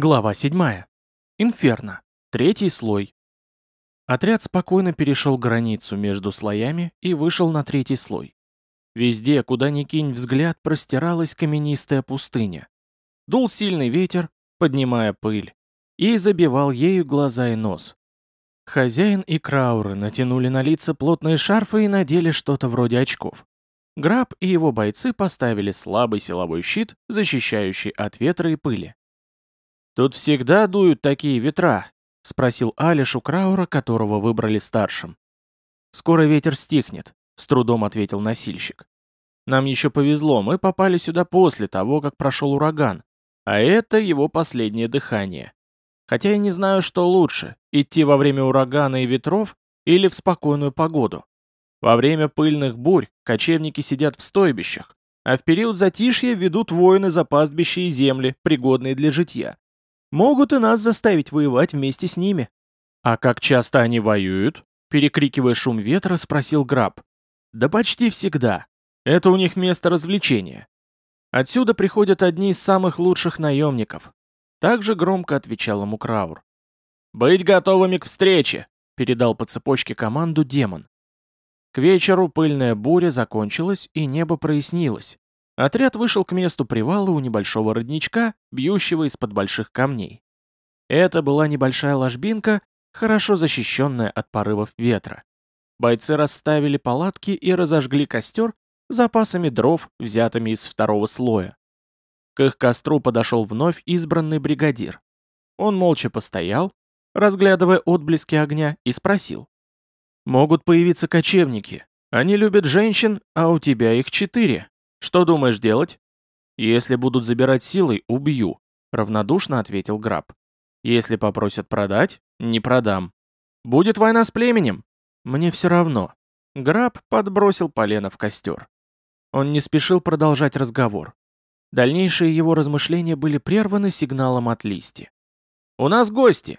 Глава 7. Инферно. Третий слой. Отряд спокойно перешел границу между слоями и вышел на третий слой. Везде, куда ни кинь взгляд, простиралась каменистая пустыня. Дул сильный ветер, поднимая пыль, и забивал ею глаза и нос. Хозяин и крауры натянули на лица плотные шарфы и надели что-то вроде очков. Граб и его бойцы поставили слабый силовой щит, защищающий от ветра и пыли. «Тут всегда дуют такие ветра?» — спросил Алиш у Краура, которого выбрали старшим. «Скоро ветер стихнет», — с трудом ответил носильщик. «Нам еще повезло, мы попали сюда после того, как прошел ураган, а это его последнее дыхание. Хотя я не знаю, что лучше, идти во время урагана и ветров или в спокойную погоду. Во время пыльных бурь кочевники сидят в стойбищах, а в период затишья ведут воины за пастбища и земли, пригодные для житья. Могут и нас заставить воевать вместе с ними. А как часто они воюют? Перекрикивая шум ветра, спросил Граб. Да почти всегда. Это у них место развлечения. Отсюда приходят одни из самых лучших наемников. Также громко отвечал ему Краур. «Быть готовыми к встрече!» — передал по цепочке команду демон. К вечеру пыльная буря закончилась, и небо прояснилось. Отряд вышел к месту привала у небольшого родничка, бьющего из-под больших камней. Это была небольшая ложбинка, хорошо защищенная от порывов ветра. Бойцы расставили палатки и разожгли костер запасами дров, взятыми из второго слоя. К их костру подошел вновь избранный бригадир. Он молча постоял, разглядывая отблески огня, и спросил. «Могут появиться кочевники. Они любят женщин, а у тебя их четыре. Что думаешь делать? Если будут забирать силой, убью, равнодушно ответил Граб. Если попросят продать, не продам. Будет война с племенем? Мне все равно. Граб подбросил полено в костер. Он не спешил продолжать разговор. Дальнейшие его размышления были прерваны сигналом от листи. «У нас гости!»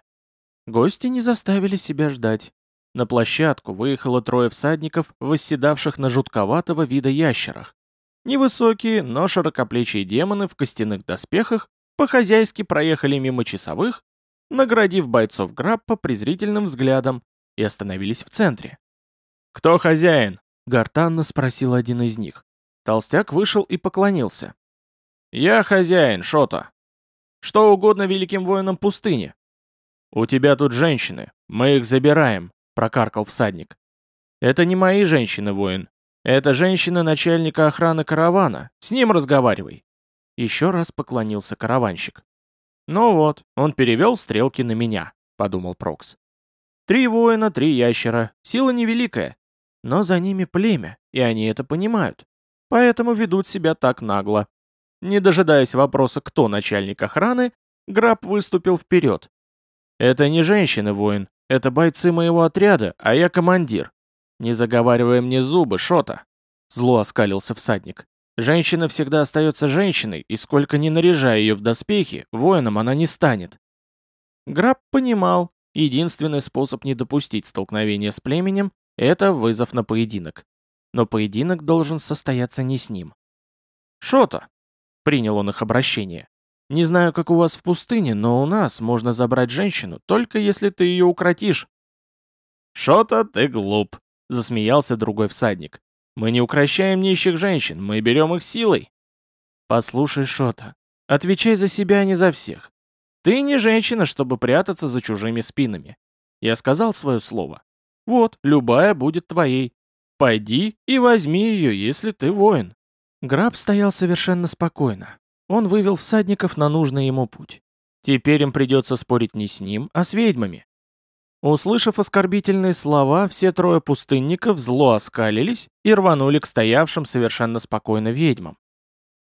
Гости не заставили себя ждать. На площадку выехало трое всадников, восседавших на жутковатого вида ящерах. Невысокие, но широкоплечие демоны в костяных доспехах по-хозяйски проехали мимо часовых, наградив бойцов Граппа презрительным взглядом и остановились в центре. «Кто хозяин?» — гортанно спросил один из них. Толстяк вышел и поклонился. «Я хозяин, Шота. Что угодно великим воинам пустыни». «У тебя тут женщины, мы их забираем», — прокаркал всадник. «Это не мои женщины, воин. «Это женщина начальника охраны каравана. С ним разговаривай». Еще раз поклонился караванщик. «Ну вот, он перевел стрелки на меня», — подумал Прокс. «Три воина, три ящера. Сила невеликая. Но за ними племя, и они это понимают. Поэтому ведут себя так нагло». Не дожидаясь вопроса, кто начальник охраны, Граб выступил вперед. «Это не женщины, воин. Это бойцы моего отряда, а я командир. «Не заговаривай мне зубы, Шота!» Зло оскалился всадник. «Женщина всегда остается женщиной, и сколько ни наряжая ее в доспехи, воином она не станет». Граб понимал, единственный способ не допустить столкновения с племенем – это вызов на поединок. Но поединок должен состояться не с ним. «Шота!» – принял он их обращение. «Не знаю, как у вас в пустыне, но у нас можно забрать женщину, только если ты ее укротишь». «Шота, ты глуп!» Засмеялся другой всадник. Мы не укращаем нищих женщин, мы берем их силой. Послушай, Шота, отвечай за себя, а не за всех. Ты не женщина, чтобы прятаться за чужими спинами. Я сказал свое слово. Вот, любая будет твоей. Пойди и возьми ее, если ты воин. Граб стоял совершенно спокойно. Он вывел всадников на нужный ему путь. Теперь им придется спорить не с ним, а с ведьмами. Услышав оскорбительные слова, все трое пустынников зло оскалились и рванули к стоявшим совершенно спокойно ведьмам.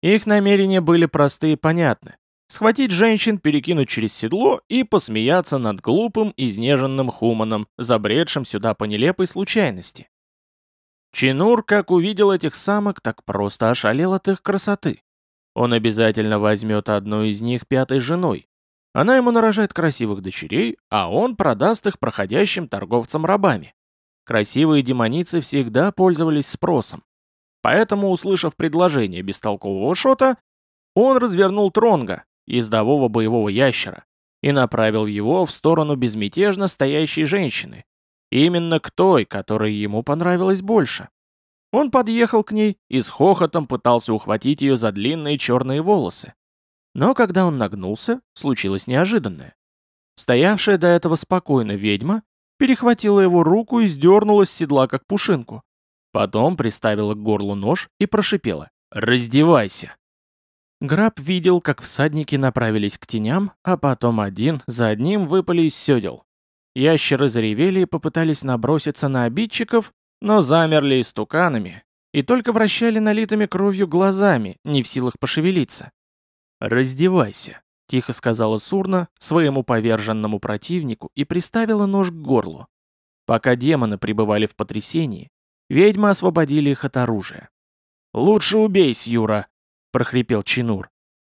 Их намерения были просты и понятны. Схватить женщин, перекинуть через седло и посмеяться над глупым, изнеженным хуманом, забредшим сюда по нелепой случайности. Чинур, как увидел этих самок, так просто ошалел от их красоты. Он обязательно возьмет одну из них пятой женой, она ему нарожает красивых дочерей, а он продаст их проходящим торговцам-рабами. Красивые демоницы всегда пользовались спросом. Поэтому, услышав предложение бестолкового шота, он развернул тронга, ездового боевого ящера, и направил его в сторону безмятежно стоящей женщины, именно к той, которая ему понравилась больше. Он подъехал к ней и с хохотом пытался ухватить ее за длинные черные волосы. Но когда он нагнулся, случилось неожиданное. Стоявшая до этого спокойно ведьма перехватила его руку и сдернула с седла, как пушинку. Потом приставила к горлу нож и прошипела «Раздевайся!». Граб видел, как всадники направились к теням, а потом один за одним выпали из седел. Ящеры заревели и попытались наброситься на обидчиков, но замерли истуканами и только вращали налитыми кровью глазами, не в силах пошевелиться. «Раздевайся», — тихо сказала Сурна своему поверженному противнику и приставила нож к горлу. Пока демоны пребывали в потрясении, ведьмы освободили их от оружия. «Лучше убейся, Юра», — прохрипел Чинур.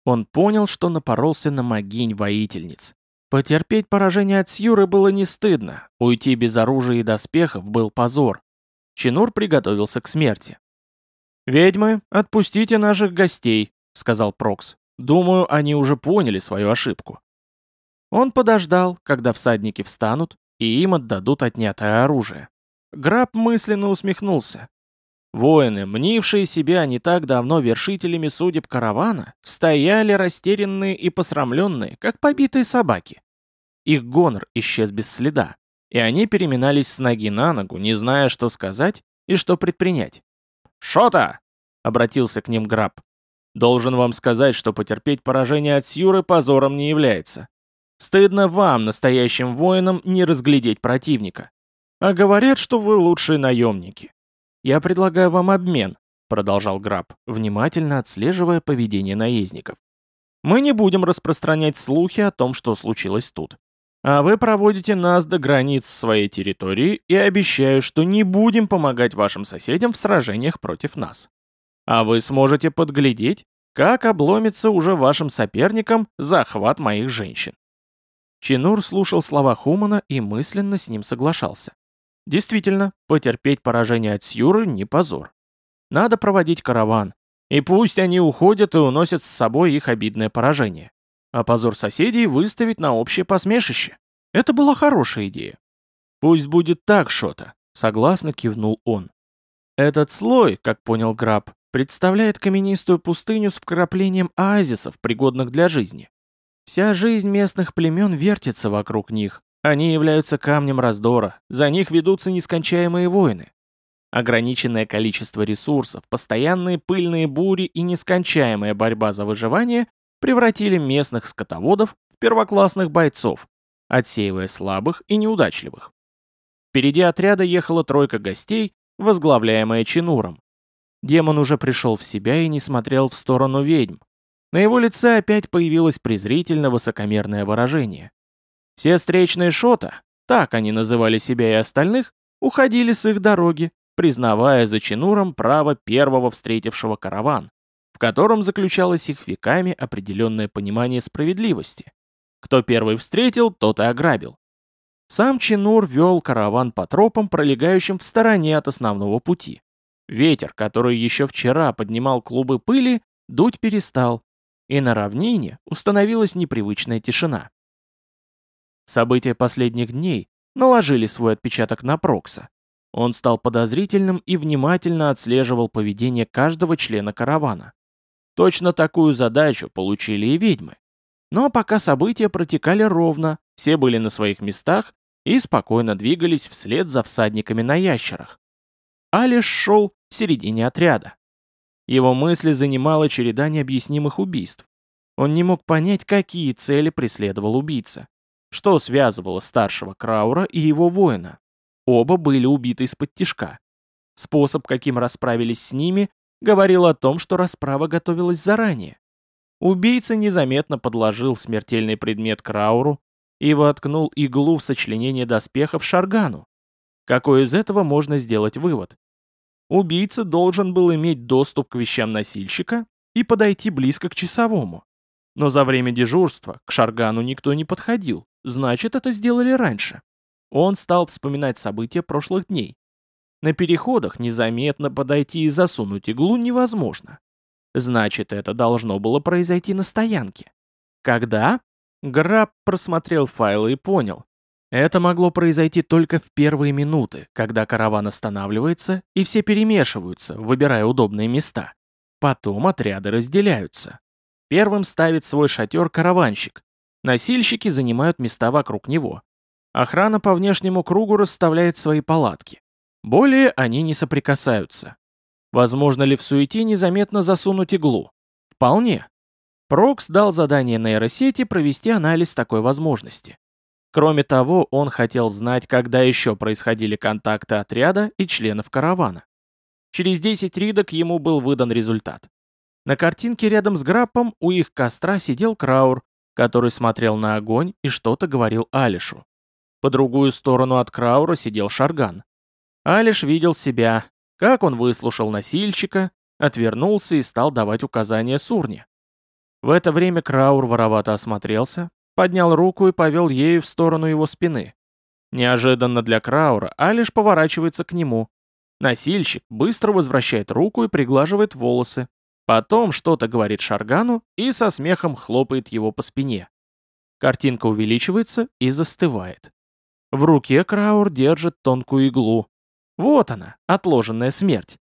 Он понял, что напоролся на могинь воительниц. Потерпеть поражение от Сьюры было не стыдно, уйти без оружия и доспехов был позор. Чинур приготовился к смерти. «Ведьмы, отпустите наших гостей», — сказал Прокс. «Думаю, они уже поняли свою ошибку». Он подождал, когда всадники встанут, и им отдадут отнятое оружие. Граб мысленно усмехнулся. Воины, мнившие себя не так давно вершителями судеб каравана, стояли растерянные и посрамленные, как побитые собаки. Их гонор исчез без следа и они переминались с ноги на ногу, не зная, что сказать и что предпринять. «Шота!» — обратился к ним Граб. «Должен вам сказать, что потерпеть поражение от Сьюры позором не является. Стыдно вам, настоящим воинам, не разглядеть противника. А говорят, что вы лучшие наемники. Я предлагаю вам обмен», — продолжал Граб, внимательно отслеживая поведение наездников. «Мы не будем распространять слухи о том, что случилось тут. А вы проводите нас до границ своей территории и обещаю, что не будем помогать вашим соседям в сражениях против нас. А вы сможете подглядеть, как обломится уже вашим соперникам захват моих женщин. Чинур слушал слова Хумана и мысленно с ним соглашался. Действительно, потерпеть поражение от Сьюры не позор. Надо проводить караван, и пусть они уходят и уносят с собой их обидное поражение а позор соседей выставить на общее посмешище. Это была хорошая идея. «Пусть будет так, Шота», — согласно кивнул он. Этот слой, как понял Граб, представляет каменистую пустыню с вкраплением оазисов, пригодных для жизни. Вся жизнь местных племен вертится вокруг них. Они являются камнем раздора, за них ведутся нескончаемые войны. Ограниченное количество ресурсов, постоянные пыльные бури и нескончаемая борьба за выживание превратили местных скотоводов в первоклассных бойцов, отсеивая слабых и неудачливых. Впереди отряда ехала тройка гостей, возглавляемая Чинуром. Демон уже пришел в себя и не смотрел в сторону ведьм. На его лице опять появилось презрительно-высокомерное выражение. Все встречные шота, так они называли себя и остальных, уходили с их дороги, признавая за Чинуром право первого встретившего караван, в котором заключалось их веками определенное понимание справедливости. Кто первый встретил, тот и ограбил. Сам Чинур вел караван по тропам, пролегающим в стороне от основного пути. Ветер, который еще вчера поднимал клубы пыли, дуть перестал, и на равнине установилась непривычная тишина. События последних дней наложили свой отпечаток на Прокса. Он стал подозрительным и внимательно отслеживал поведение каждого члена каравана. Точно такую задачу получили и ведьмы. Но пока события протекали ровно, все были на своих местах и спокойно двигались вслед за всадниками на ящерах. Алиш шел в середине отряда. Его мысли занимала череда необъяснимых убийств. Он не мог понять, какие цели преследовал убийца. Что связывало старшего Краура и его воина? Оба были убиты из-под тишка. Способ, каким расправились с ними, говорил о том, что расправа готовилась заранее. Убийца незаметно подложил смертельный предмет Крауру и воткнул иглу в сочленение доспехов Шаргану. Какой из этого можно сделать вывод? Убийца должен был иметь доступ к вещам носильщика и подойти близко к часовому. Но за время дежурства к Шаргану никто не подходил, значит, это сделали раньше. Он стал вспоминать события прошлых дней. На переходах незаметно подойти и засунуть иглу невозможно. Значит, это должно было произойти на стоянке. Когда? Граб просмотрел файлы и понял. Это могло произойти только в первые минуты, когда караван останавливается и все перемешиваются, выбирая удобные места. Потом отряды разделяются. Первым ставит свой шатер караванщик. Носильщики занимают места вокруг него. Охрана по внешнему кругу расставляет свои палатки. Более они не соприкасаются. Возможно ли в суете незаметно засунуть иглу? Вполне. Прокс дал задание нейросети провести анализ такой возможности. Кроме того, он хотел знать, когда еще происходили контакты отряда и членов каравана. Через 10 ридок ему был выдан результат. На картинке рядом с Граппом у их костра сидел Краур, который смотрел на огонь и что-то говорил Алишу. По другую сторону от Краура сидел Шарган. Алиш видел себя, как он выслушал носильщика, отвернулся и стал давать указания Сурне. В это время Краур воровато осмотрелся, поднял руку и повел ею в сторону его спины. Неожиданно для Краура Алиш поворачивается к нему. Носильщик быстро возвращает руку и приглаживает волосы. Потом что-то говорит Шаргану и со смехом хлопает его по спине. Картинка увеличивается и застывает. В руке Краур держит тонкую иглу. Вот она, отложенная смерть.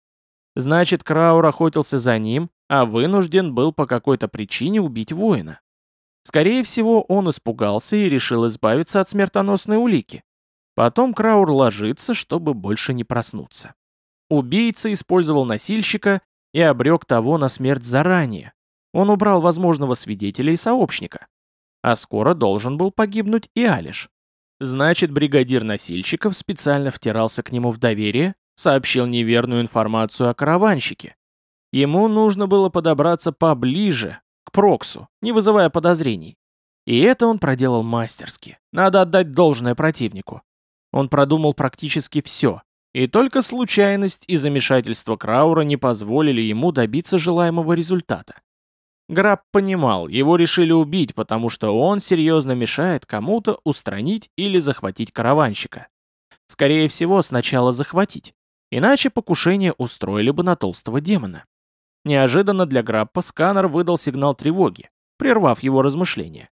Значит, Краур охотился за ним, а вынужден был по какой-то причине убить воина. Скорее всего, он испугался и решил избавиться от смертоносной улики. Потом Краур ложится, чтобы больше не проснуться. Убийца использовал носильщика и обрек того на смерть заранее. Он убрал возможного свидетеля и сообщника. А скоро должен был погибнуть и Алиш. Значит, бригадир носильщиков специально втирался к нему в доверие, сообщил неверную информацию о караванщике. Ему нужно было подобраться поближе, к Проксу, не вызывая подозрений. И это он проделал мастерски. Надо отдать должное противнику. Он продумал практически все, и только случайность и замешательство Краура не позволили ему добиться желаемого результата. Граб понимал, его решили убить, потому что он серьезно мешает кому-то устранить или захватить караванщика. Скорее всего, сначала захватить, иначе покушение устроили бы на толстого демона. Неожиданно для Граппа сканер выдал сигнал тревоги, прервав его размышления.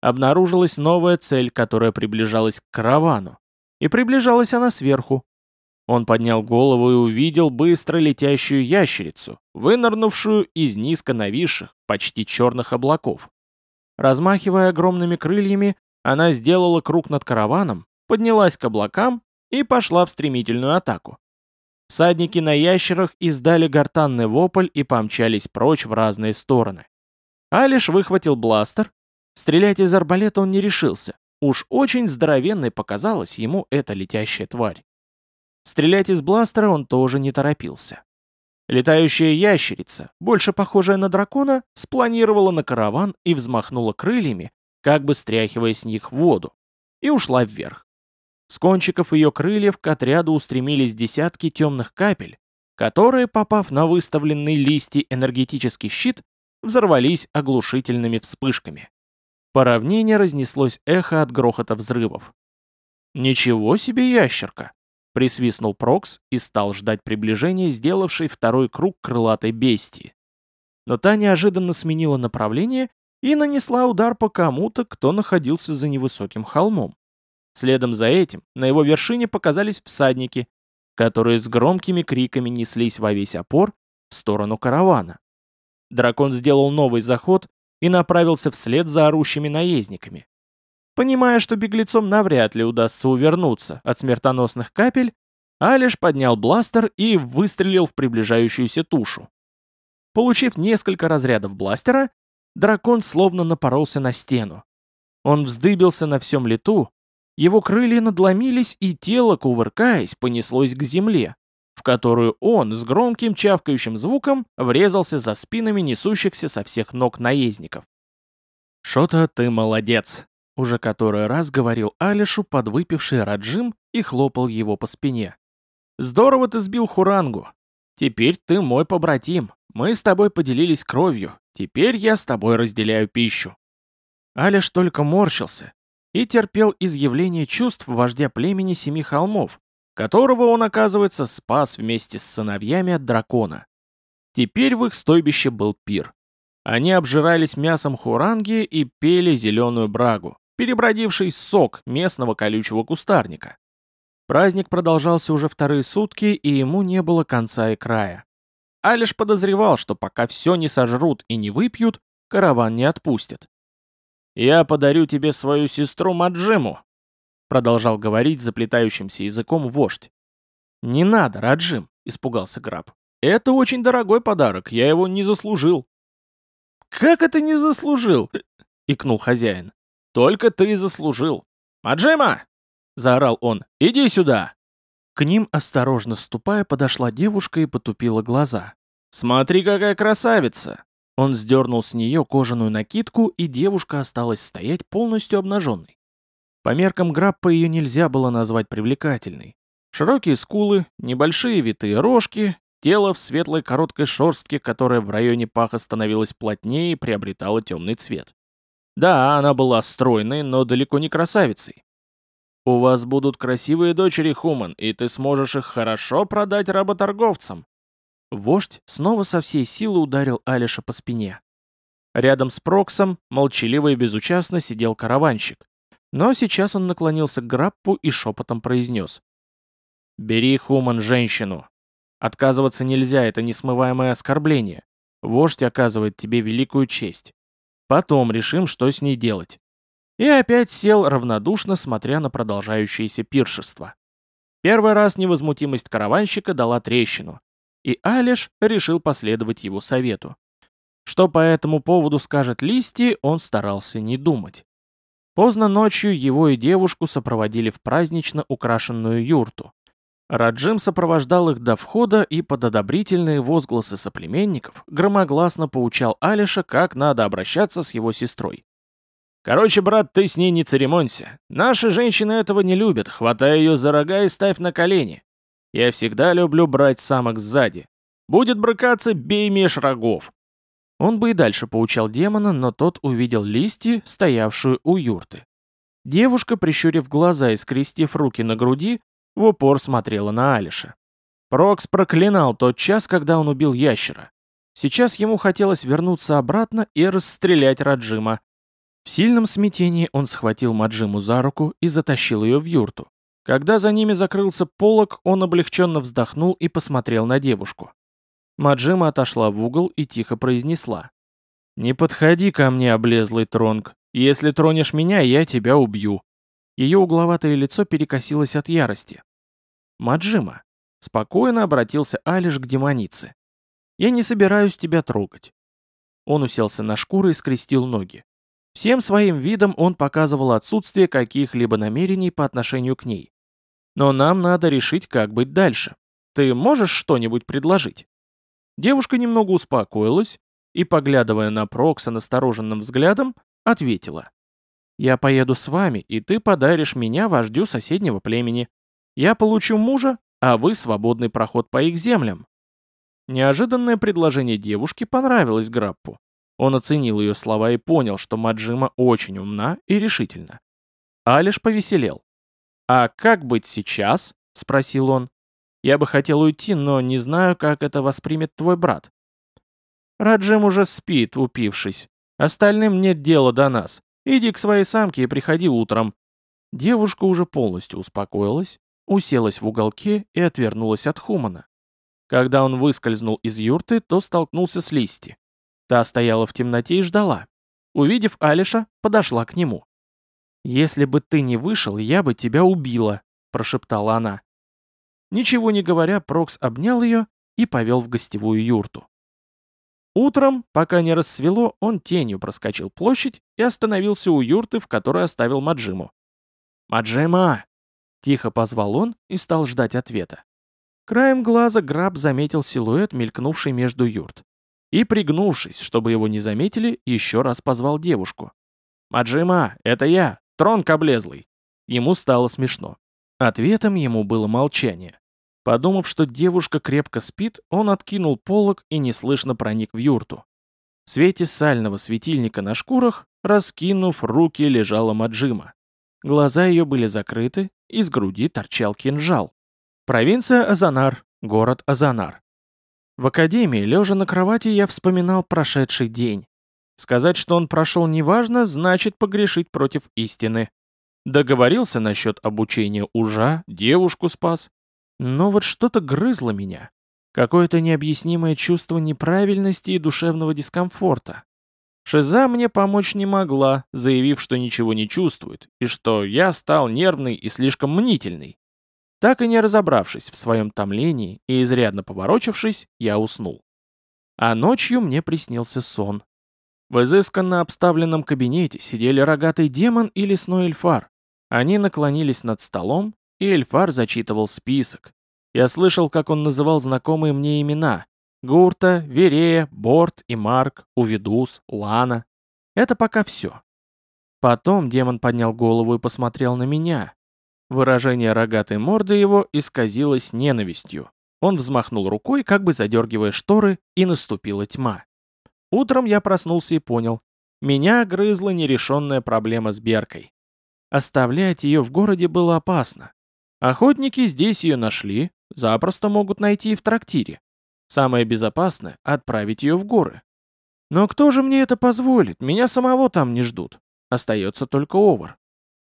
Обнаружилась новая цель, которая приближалась к каравану. И приближалась она сверху, он поднял голову и увидел быстро летящую ящерицу, вынырнувшую из низко нависших, почти черных облаков. Размахивая огромными крыльями, она сделала круг над караваном, поднялась к облакам и пошла в стремительную атаку. Всадники на ящерах издали гортанный вопль и помчались прочь в разные стороны. Алиш выхватил бластер. Стрелять из арбалета он не решился. Уж очень здоровенной показалась ему эта летящая тварь. Стрелять из бластера он тоже не торопился. Летающая ящерица, больше похожая на дракона, спланировала на караван и взмахнула крыльями, как бы стряхивая с них воду, и ушла вверх. С кончиков ее крыльев к отряду устремились десятки темных капель, которые, попав на выставленный листья энергетический щит, взорвались оглушительными вспышками. По равнине разнеслось эхо от грохота взрывов. «Ничего себе ящерка!» Присвистнул Прокс и стал ждать приближения, сделавшей второй круг крылатой бестии. Но та неожиданно сменила направление и нанесла удар по кому-то, кто находился за невысоким холмом. Следом за этим на его вершине показались всадники, которые с громкими криками неслись во весь опор в сторону каравана. Дракон сделал новый заход и направился вслед за орущими наездниками. Понимая, что беглецом навряд ли удастся увернуться от смертоносных капель, Алиш поднял бластер и выстрелил в приближающуюся тушу. Получив несколько разрядов бластера, дракон словно напоролся на стену. Он вздыбился на всем лету, его крылья надломились, и тело, кувыркаясь, понеслось к земле, в которую он с громким чавкающим звуком врезался за спинами несущихся со всех ног наездников. «Шо-то ты молодец!» Уже который раз говорил Алишу подвыпивший Раджим и хлопал его по спине. «Здорово ты сбил Хурангу. Теперь ты мой побратим. Мы с тобой поделились кровью. Теперь я с тобой разделяю пищу». Алиш только морщился и терпел изъявление чувств вождя племени Семи Холмов, которого он, оказывается, спас вместе с сыновьями от дракона. Теперь в их стойбище был пир. Они обжирались мясом хуранги и пели зеленую брагу, перебродивший сок местного колючего кустарника. Праздник продолжался уже вторые сутки, и ему не было конца и края. А лишь подозревал, что пока все не сожрут и не выпьют, караван не отпустят. «Я подарю тебе свою сестру Маджиму», — продолжал говорить заплетающимся языком вождь. «Не надо, Раджим», — испугался Граб. «Это очень дорогой подарок, я его не заслужил». «Как это не заслужил?» — икнул хозяин. «Только ты заслужил». «Маджима!» — заорал он. «Иди сюда!» К ним, осторожно ступая, подошла девушка и потупила глаза. «Смотри, какая красавица!» Он сдернул с нее кожаную накидку, и девушка осталась стоять полностью обнаженной. По меркам Граппа ее нельзя было назвать привлекательной. Широкие скулы, небольшие витые рожки, тело в светлой короткой шорстке, которая в районе паха становилась плотнее и приобретала темный цвет. Да, она была стройной, но далеко не красавицей. У вас будут красивые дочери, Хуман, и ты сможешь их хорошо продать работорговцам. Вождь снова со всей силы ударил Алиша по спине. Рядом с Проксом молчаливо и безучастно сидел караванщик. Но сейчас он наклонился к Граппу и шепотом произнес. «Бери, Хуман, женщину. Отказываться нельзя, это несмываемое оскорбление. Вождь оказывает тебе великую честь. Потом решим, что с ней делать». И опять сел равнодушно, смотря на продолжающееся пиршество. Первый раз невозмутимость караванщика дала трещину, и Алиш решил последовать его совету. Что по этому поводу скажет Листи, он старался не думать. Поздно ночью его и девушку сопроводили в празднично украшенную юрту. Раджим сопровождал их до входа и под одобрительные возгласы соплеменников громогласно поучал Алиша, как надо обращаться с его сестрой. Короче, брат, ты с ней не церемонься. Наши женщины этого не любят. Хватай ее за рога и ставь на колени. Я всегда люблю брать самок сзади. Будет брыкаться, бей меж рогов. Он бы и дальше поучал демона, но тот увидел листья, стоявшую у юрты. Девушка, прищурив глаза и скрестив руки на груди, в упор смотрела на Алиша. Прокс проклинал тот час, когда он убил ящера. Сейчас ему хотелось вернуться обратно и расстрелять Раджима, в сильном смятении он схватил Маджиму за руку и затащил ее в юрту. Когда за ними закрылся полог, он облегченно вздохнул и посмотрел на девушку. Маджима отошла в угол и тихо произнесла. «Не подходи ко мне, облезлый тронг. Если тронешь меня, я тебя убью». Ее угловатое лицо перекосилось от ярости. «Маджима», — спокойно обратился Алиш к демонице. «Я не собираюсь тебя трогать». Он уселся на шкуру и скрестил ноги. Всем своим видом он показывал отсутствие каких-либо намерений по отношению к ней. Но нам надо решить, как быть дальше. Ты можешь что-нибудь предложить?» Девушка немного успокоилась и, поглядывая на Прокса настороженным взглядом, ответила. «Я поеду с вами, и ты подаришь меня вождю соседнего племени. Я получу мужа, а вы свободный проход по их землям». Неожиданное предложение девушки понравилось Граппу. Он оценил ее слова и понял, что Маджима очень умна и решительна. Алиш повеселел. «А как быть сейчас?» — спросил он. «Я бы хотел уйти, но не знаю, как это воспримет твой брат». «Раджим уже спит, упившись. Остальным нет дела до нас. Иди к своей самке и приходи утром». Девушка уже полностью успокоилась, уселась в уголке и отвернулась от Хумана. Когда он выскользнул из юрты, то столкнулся с Листи. Та стояла в темноте и ждала. Увидев Алиша, подошла к нему. «Если бы ты не вышел, я бы тебя убила», — прошептала она. Ничего не говоря, Прокс обнял ее и повел в гостевую юрту. Утром, пока не рассвело, он тенью проскочил площадь и остановился у юрты, в которой оставил Маджиму. «Маджима!» — тихо позвал он и стал ждать ответа. Краем глаза Граб заметил силуэт, мелькнувший между юрт и, пригнувшись, чтобы его не заметили, еще раз позвал девушку. «Маджима, это я, Тронк облезлый!» Ему стало смешно. Ответом ему было молчание. Подумав, что девушка крепко спит, он откинул полог и неслышно проник в юрту. В свете сального светильника на шкурах, раскинув руки, лежала Маджима. Глаза ее были закрыты, из груди торчал кинжал. Провинция Азанар, город Азанар. В академии, лежа на кровати, я вспоминал прошедший день. Сказать, что он прошел неважно, значит погрешить против истины. Договорился насчет обучения ужа, девушку спас. Но вот что-то грызло меня. Какое-то необъяснимое чувство неправильности и душевного дискомфорта. Шиза мне помочь не могла, заявив, что ничего не чувствует, и что я стал нервный и слишком мнительный. Так и не разобравшись в своем томлении и изрядно поворочившись, я уснул. А ночью мне приснился сон. В изысканно обставленном кабинете сидели рогатый демон и лесной эльфар. Они наклонились над столом, и эльфар зачитывал список. Я слышал, как он называл знакомые мне имена. Гурта, Верея, Борт и Марк, Увидус, Лана. Это пока все. Потом демон поднял голову и посмотрел на меня. Выражение рогатой морды его исказилось ненавистью. Он взмахнул рукой, как бы задергивая шторы, и наступила тьма. Утром я проснулся и понял. Меня грызла нерешенная проблема с Беркой. Оставлять ее в городе было опасно. Охотники здесь ее нашли, запросто могут найти и в трактире. Самое безопасное — отправить ее в горы. Но кто же мне это позволит? Меня самого там не ждут. Остается только Овар.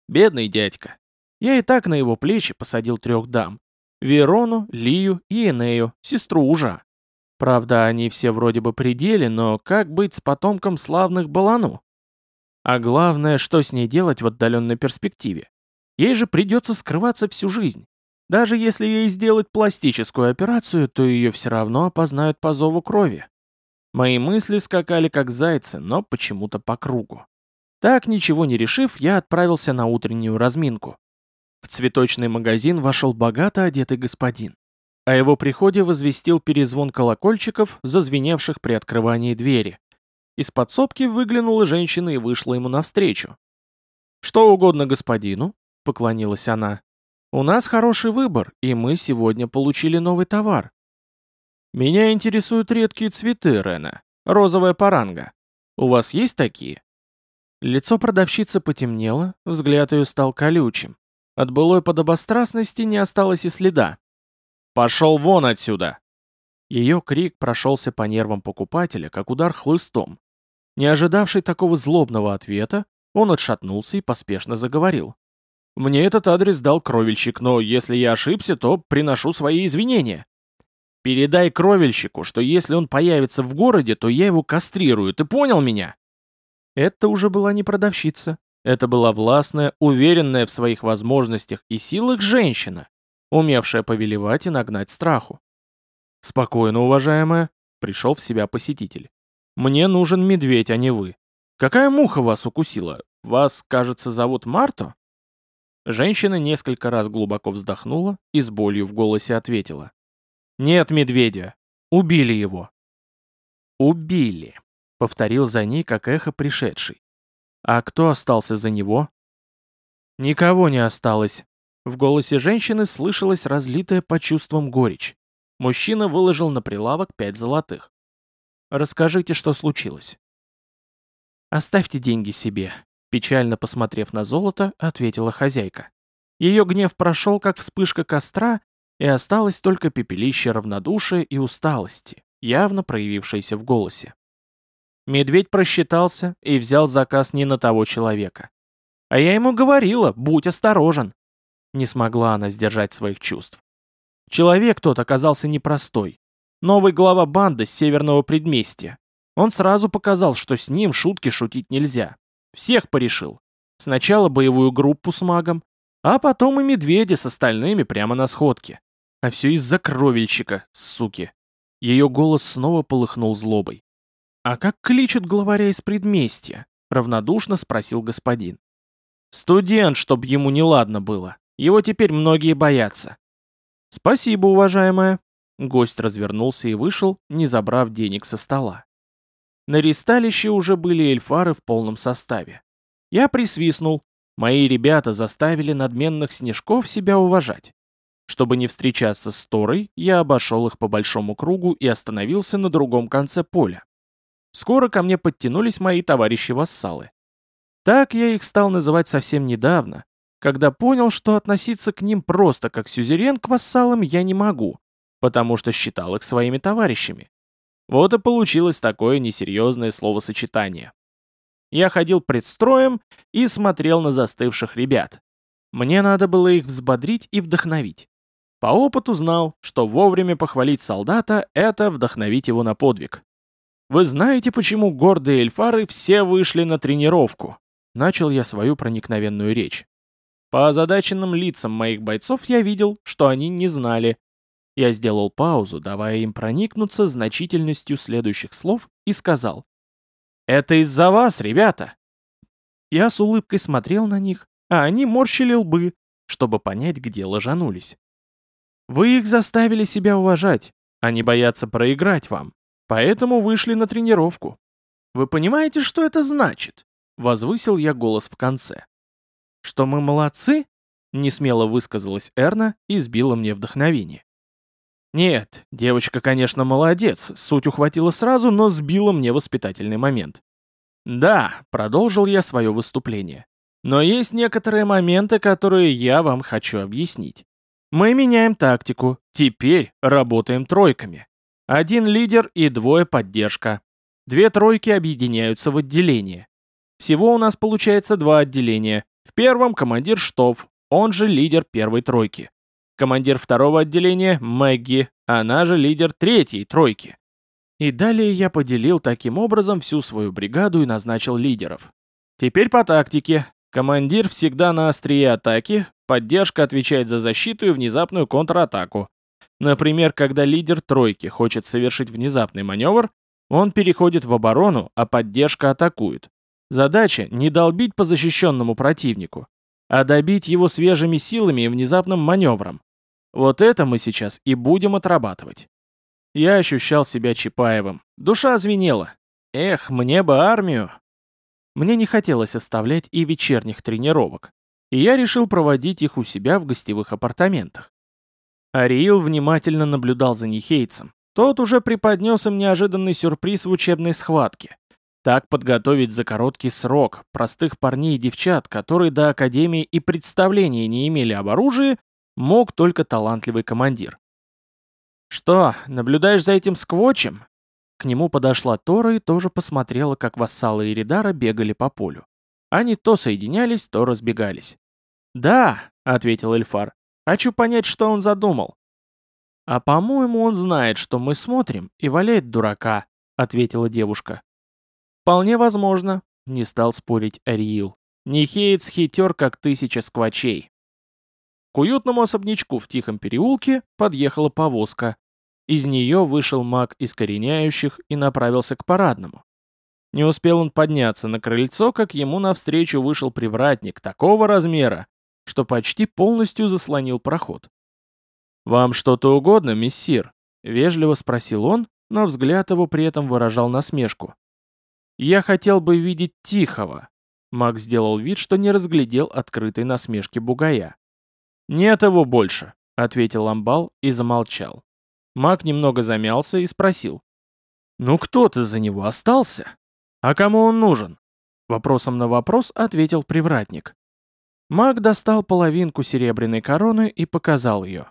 Бедный дядька. Я и так на его плечи посадил трех дам. Верону, Лию и Энею, сестру ужа. Правда, они все вроде бы пределе, но как быть с потомком славных Балану? А главное, что с ней делать в отдаленной перспективе? Ей же придется скрываться всю жизнь. Даже если ей сделать пластическую операцию, то ее все равно опознают по зову крови. Мои мысли скакали как зайцы, но почему-то по кругу. Так, ничего не решив, я отправился на утреннюю разминку. В цветочный магазин вошел богато одетый господин. О его приходе возвестил перезвон колокольчиков, зазвеневших при открывании двери. Из подсобки выглянула женщина и вышла ему навстречу. «Что угодно господину», — поклонилась она. У нас хороший выбор, и мы сегодня получили новый товар. Меня интересуют редкие цветы, Рена. Розовая паранга. У вас есть такие? Лицо продавщицы потемнело, взгляд ее стал колючим. От былой подобострастности не осталось и следа. «Пошел вон отсюда!» Ее крик прошелся по нервам покупателя, как удар хлыстом. Не ожидавший такого злобного ответа, он отшатнулся и поспешно заговорил. Мне этот адрес дал кровельщик, но если я ошибся, то приношу свои извинения. Передай кровельщику, что если он появится в городе, то я его кастрирую, ты понял меня?» Это уже была не продавщица. Это была властная, уверенная в своих возможностях и силах женщина, умевшая повелевать и нагнать страху. «Спокойно, уважаемая», — пришел в себя посетитель. «Мне нужен медведь, а не вы. Какая муха вас укусила? Вас, кажется, зовут Марто?» Женщина несколько раз глубоко вздохнула и с болью в голосе ответила. «Нет медведя. Убили его». «Убили», — повторил за ней, как эхо пришедший. «А кто остался за него?» «Никого не осталось». В голосе женщины слышалась разлитая по чувствам горечь. Мужчина выложил на прилавок пять золотых. «Расскажите, что случилось». «Оставьте деньги себе. Печально посмотрев на золото, ответила хозяйка. Ее гнев прошел, как вспышка костра, и осталось только пепелище равнодушия и усталости, явно проявившееся в голосе. Медведь просчитался и взял заказ не на того человека. А я ему говорила, будь осторожен. Не смогла она сдержать своих чувств. Человек тот оказался непростой. Новый глава банды с северного предместья. Он сразу показал, что с ним шутки шутить нельзя. Всех порешил. Сначала боевую группу с магом, а потом и медведя с остальными прямо на сходке. А все из-за кровельщика, суки. Ее голос снова полыхнул злобой. «А как кличут главаря из предместья?» — равнодушно спросил господин. «Студент, чтоб ему неладно было. Его теперь многие боятся». «Спасибо, уважаемая». Гость развернулся и вышел, не забрав денег со стола. На ристалище уже были эльфары в полном составе. Я присвистнул. Мои ребята заставили надменных снежков себя уважать. Чтобы не встречаться с Торой, я обошел их по большому кругу и остановился на другом конце поля. Скоро ко мне подтянулись мои товарищи-вассалы. Так я их стал называть совсем недавно, когда понял, что относиться к ним просто как сюзерен к вассалам я не могу, потому что считал их своими товарищами. Вот и получилось такое несерьезное словосочетание. Я ходил пред строем и смотрел на застывших ребят. Мне надо было их взбодрить и вдохновить. По опыту знал, что вовремя похвалить солдата — это вдохновить его на подвиг. «Вы знаете, почему гордые эльфары все вышли на тренировку?» Начал я свою проникновенную речь. По озадаченным лицам моих бойцов я видел, что они не знали. Я сделал паузу, давая им проникнуться значительностью следующих слов, и сказал. «Это из-за вас, ребята!» Я с улыбкой смотрел на них, а они морщили лбы, чтобы понять, где ложанулись. Вы их заставили себя уважать, а не бояться проиграть вам, поэтому вышли на тренировку. Вы понимаете, что это значит? Возвысил я голос в конце. Что мы молодцы? Несмело высказалась Эрна и сбила мне вдохновение. Нет, девочка, конечно, молодец, суть ухватила сразу, но сбила мне воспитательный момент. Да, продолжил я свое выступление. Но есть некоторые моменты, которые я вам хочу объяснить. Мы меняем тактику. Теперь работаем тройками. Один лидер и двое поддержка. Две тройки объединяются в отделение. Всего у нас получается два отделения. В первом командир Штов, он же лидер первой тройки. Командир второго отделения Мэгги, она же лидер третьей тройки. И далее я поделил таким образом всю свою бригаду и назначил лидеров. Теперь по тактике. Командир всегда на острие атаки, поддержка отвечает за защиту и внезапную контратаку. Например, когда лидер тройки хочет совершить внезапный маневр, он переходит в оборону, а поддержка атакует. Задача не долбить по защищенному противнику, а добить его свежими силами и внезапным маневром. Вот это мы сейчас и будем отрабатывать. Я ощущал себя Чапаевым. Душа звенела. Эх, мне бы армию. Мне не хотелось оставлять и вечерних тренировок, и я решил проводить их у себя в гостевых апартаментах. Ариил внимательно наблюдал за Нихейцем. Тот уже преподнес им неожиданный сюрприз в учебной схватке. Так подготовить за короткий срок простых парней и девчат, которые до Академии и представления не имели об оружии, мог только талантливый командир. «Что, наблюдаешь за этим сквотчем?» К нему подошла Тора и тоже посмотрела, как вассалы Иридара бегали по полю. Они то соединялись, то разбегались. «Да», — ответил Эльфар, — «хочу понять, что он задумал». «А по-моему, он знает, что мы смотрим, и валяет дурака», — ответила девушка. «Вполне возможно», — не стал спорить Ариил. «Нихеец хитер, как тысяча сквачей». К уютному особнячку в тихом переулке подъехала повозка, из нее вышел маг искореняющих и направился к парадному. Не успел он подняться на крыльцо, как ему навстречу вышел привратник такого размера, что почти полностью заслонил проход. «Вам что-то угодно, мессир?» — вежливо спросил он, но взгляд его при этом выражал насмешку. «Я хотел бы видеть Тихого», — маг сделал вид, что не разглядел открытой насмешки бугая. «Нет его больше», — ответил Амбал и замолчал. Маг немного замялся и спросил. «Ну кто-то за него остался? А кому он нужен?» Вопросом на вопрос ответил привратник. Маг достал половинку серебряной короны и показал ее.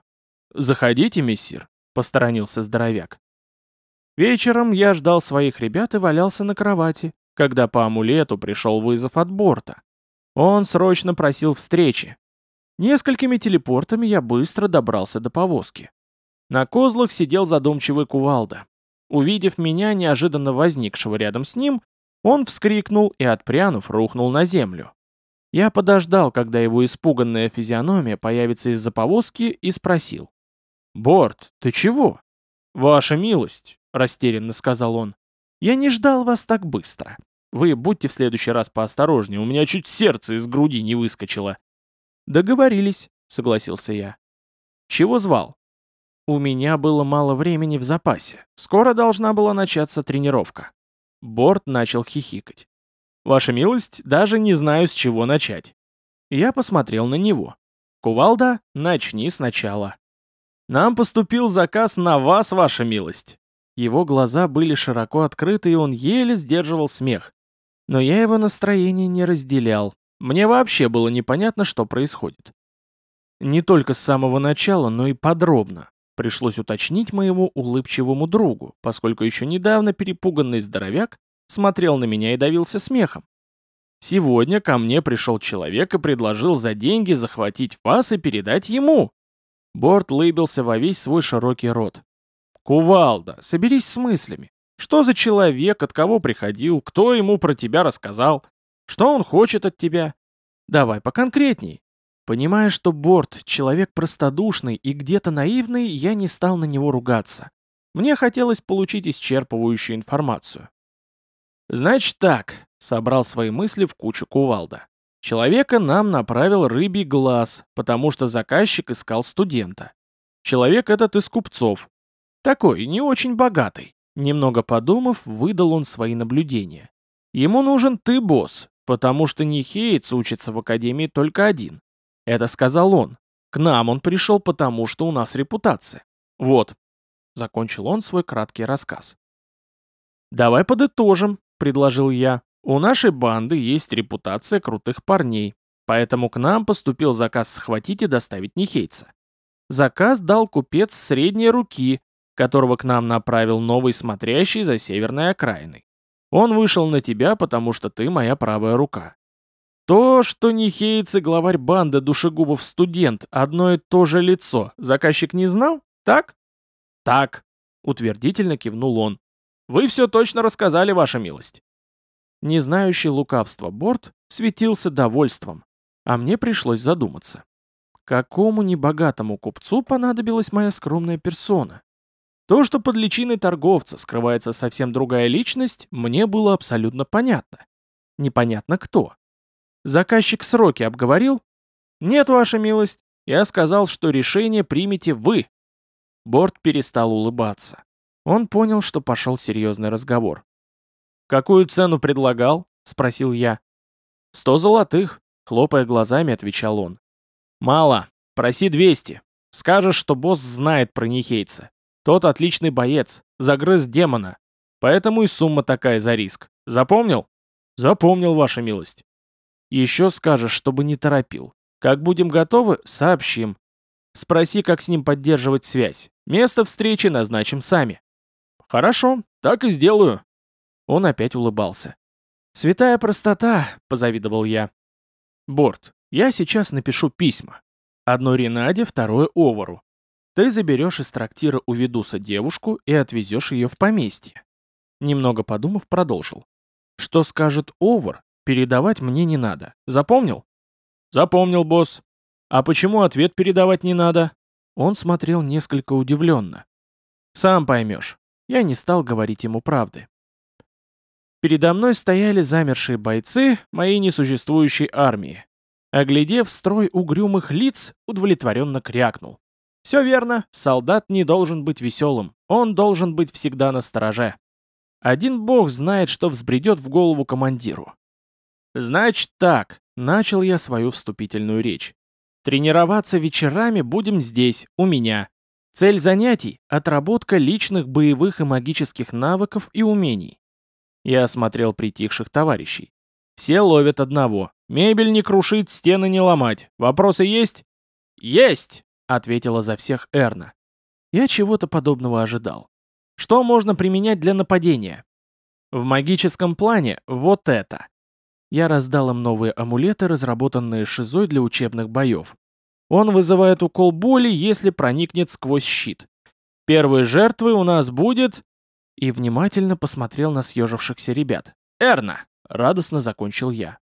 «Заходите, мессир», — посторонился здоровяк. Вечером я ждал своих ребят и валялся на кровати, когда по амулету пришел вызов от борта. Он срочно просил встречи. Несколькими телепортами я быстро добрался до повозки. На козлах сидел задумчивый кувалда. Увидев меня, неожиданно возникшего рядом с ним, он вскрикнул и, отпрянув, рухнул на землю. Я подождал, когда его испуганная физиономия появится из-за повозки, и спросил. «Борт, ты чего?» «Ваша милость», — растерянно сказал он. «Я не ждал вас так быстро. Вы будьте в следующий раз поосторожнее, у меня чуть сердце из груди не выскочило». «Договорились», — согласился я. «Чего звал?» У меня было мало времени в запасе. Скоро должна была начаться тренировка. Борт начал хихикать. «Ваша милость, даже не знаю, с чего начать». Я посмотрел на него. «Кувалда, начни сначала». «Нам поступил заказ на вас, ваша милость». Его глаза были широко открыты, и он еле сдерживал смех. Но я его настроение не разделял. Мне вообще было непонятно, что происходит. Не только с самого начала, но и подробно. Пришлось уточнить моему улыбчивому другу, поскольку еще недавно перепуганный здоровяк смотрел на меня и давился смехом. Сегодня ко мне пришел человек и предложил за деньги захватить вас и передать ему. Борт лыбился во весь свой широкий рот. «Кувалда, соберись с мыслями. Что за человек, от кого приходил, кто ему про тебя рассказал? Что он хочет от тебя? Давай поконкретней». Понимая, что Борт — человек простодушный и где-то наивный, я не стал на него ругаться. Мне хотелось получить исчерпывающую информацию. «Значит так», — собрал свои мысли в кучу кувалда. «Человека нам направил рыбий глаз, потому что заказчик искал студента. Человек этот из купцов. Такой, не очень богатый. Немного подумав, выдал он свои наблюдения. Ему нужен ты, босс, потому что Нихеец учится в академии только один. Это сказал он. К нам он пришел потому, что у нас репутация. Вот. Закончил он свой краткий рассказ. «Давай подытожим», — предложил я. «У нашей банды есть репутация крутых парней, поэтому к нам поступил заказ схватить и доставить Нихейца. Заказ дал купец средней руки, которого к нам направил новый смотрящий за северной окраиной. Он вышел на тебя, потому что ты моя правая рука. То, что Нихеец и главарь банды душегубов студент одно и то же лицо, заказчик не знал? Так? Так, утвердительно кивнул он. Вы все точно рассказали, ваша милость. Не знающий лукавства Борт светился довольством, а мне пришлось задуматься. Какому небогатому купцу понадобилась моя скромная персона? То, что под личиной торговца скрывается совсем другая личность, мне было абсолютно понятно. Непонятно кто. Заказчик сроки обговорил? Нет, ваша милость. Я сказал, что решение примете вы. Борт перестал улыбаться. Он понял, что пошел серьезный разговор. «Какую цену предлагал?» — спросил я. «Сто золотых», — хлопая глазами, отвечал он. «Мало. Проси двести. Скажешь, что босс знает про Нихейца. Тот отличный боец, загрыз демона. Поэтому и сумма такая за риск. Запомнил? Запомнил, ваша милость. Еще скажешь, чтобы не торопил. Как будем готовы, сообщим. Спроси, как с ним поддерживать связь. Место встречи назначим сами. Хорошо, так и сделаю. Он опять улыбался. «Святая простота», — позавидовал я. «Борт, я сейчас напишу письма. Одно Ренаде, второе Овару. Ты заберешь из трактира у Ведуса девушку и отвезешь ее в поместье. Немного подумав, продолжил. Что скажет Овар, передавать мне не надо. Запомнил? Запомнил, босс. А почему ответ передавать не надо? Он смотрел несколько удивленно. Сам поймешь. Я не стал говорить ему правды. Передо мной стояли замершие бойцы моей несуществующей армии. Оглядев строй угрюмых лиц, удовлетворенно крякнул. Все верно, солдат не должен быть веселым, он должен быть всегда на стороже. Один бог знает, что взбредет в голову командиру. Значит так, начал я свою вступительную речь. Тренироваться вечерами будем здесь, у меня. Цель занятий – отработка личных боевых и магических навыков и умений. Я осмотрел притихших товарищей. Все ловят одного. Мебель не крушить, стены не ломать. Вопросы есть? Есть! Ответила за всех Эрна. Я чего-то подобного ожидал. Что можно применять для нападения? В магическом плане вот это. Я раздал им новые амулеты, разработанные Шизой для учебных боев. Он вызывает укол боли, если проникнет сквозь щит. Первой жертвой у нас будет... И внимательно посмотрел на съежившихся ребят. «Эрна!» — радостно закончил я.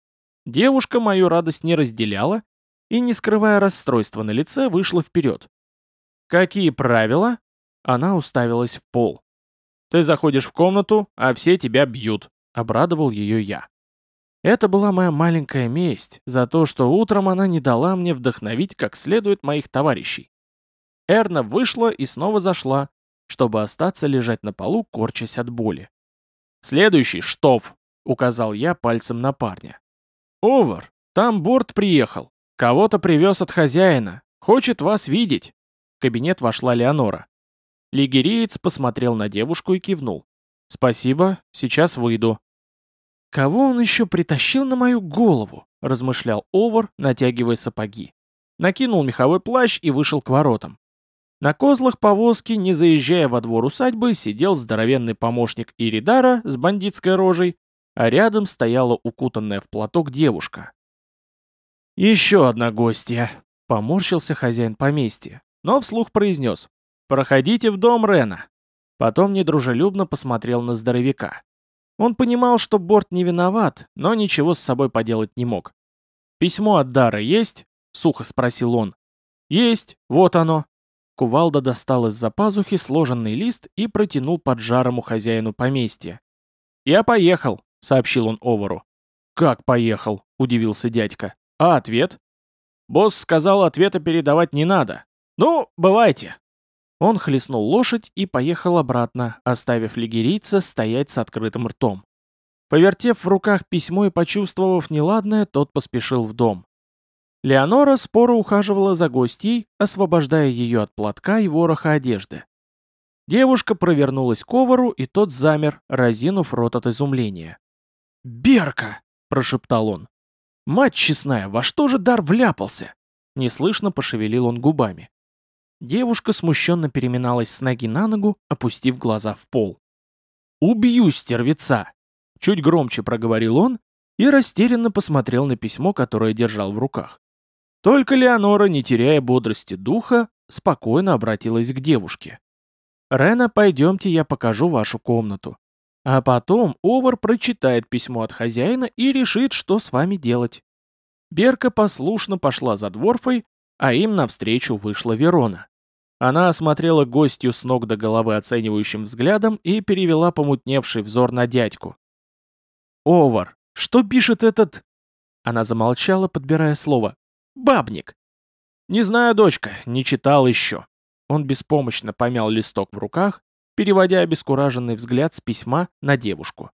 Девушка мою радость не разделяла и, не скрывая расстройства на лице, вышла вперед. «Какие правила?» Она уставилась в пол. «Ты заходишь в комнату, а все тебя бьют», — обрадовал ее я. Это была моя маленькая месть за то, что утром она не дала мне вдохновить как следует моих товарищей. Эрна вышла и снова зашла, чтобы остаться лежать на полу, корчась от боли. «Следующий — штоф», — указал я пальцем на парня. «Овар, там борт приехал. Кого-то привез от хозяина. Хочет вас видеть. В кабинет вошла Леонора. Лигериец посмотрел на девушку и кивнул. «Спасибо, сейчас выйду». «Кого он еще притащил на мою голову?» — размышлял Овар, натягивая сапоги. Накинул меховой плащ и вышел к воротам. На козлах повозки, не заезжая во двор усадьбы, сидел здоровенный помощник Иридара с бандитской рожей, а рядом стояла укутанная в платок девушка. «Еще одна гостья», — поморщился хозяин поместья, но вслух произнес. «Проходите в дом Рена». Потом недружелюбно посмотрел на здоровяка. Он понимал, что Борт не виноват, но ничего с собой поделать не мог. «Письмо от Дара есть?» — сухо спросил он. «Есть, вот оно». Кувалда достал из-за пазухи сложенный лист и протянул поджарому хозяину поместья. «Я поехал», — сообщил он Овару. «Как поехал?» — удивился дядька. «А ответ?» «Босс сказал, ответа передавать не надо. Ну, бывайте». Он хлестнул лошадь и поехал обратно, оставив лигерийца стоять с открытым ртом. Повертев в руках письмо и почувствовав неладное, тот поспешил в дом. Леонора споро ухаживала за гостьей, освобождая ее от платка и вороха одежды. Девушка провернулась к ковару, и тот замер, разинув рот от изумления. «Берка!» — прошептал он. «Мать честная, во что же дар вляпался?» Неслышно пошевелил он губами. Девушка смущенно переминалась с ноги на ногу, опустив глаза в пол. «Убью стервеца!» Чуть громче проговорил он и растерянно посмотрел на письмо, которое держал в руках. Только Леонора, не теряя бодрости духа, спокойно обратилась к девушке. «Рена, пойдемте, я покажу вашу комнату. А потом Овар прочитает письмо от хозяина и решит, что с вами делать». Берка послушно пошла за дворфой, а им навстречу вышла Верона. Она осмотрела гостью с ног до головы оценивающим взглядом и перевела помутневший взор на дядьку. «Овар, что пишет этот...» Она замолчала, подбирая слово. «Бабник!» «Не знаю, дочка, не читал еще». Он беспомощно помял листок в руках, переводя обескураженный взгляд с письма на девушку.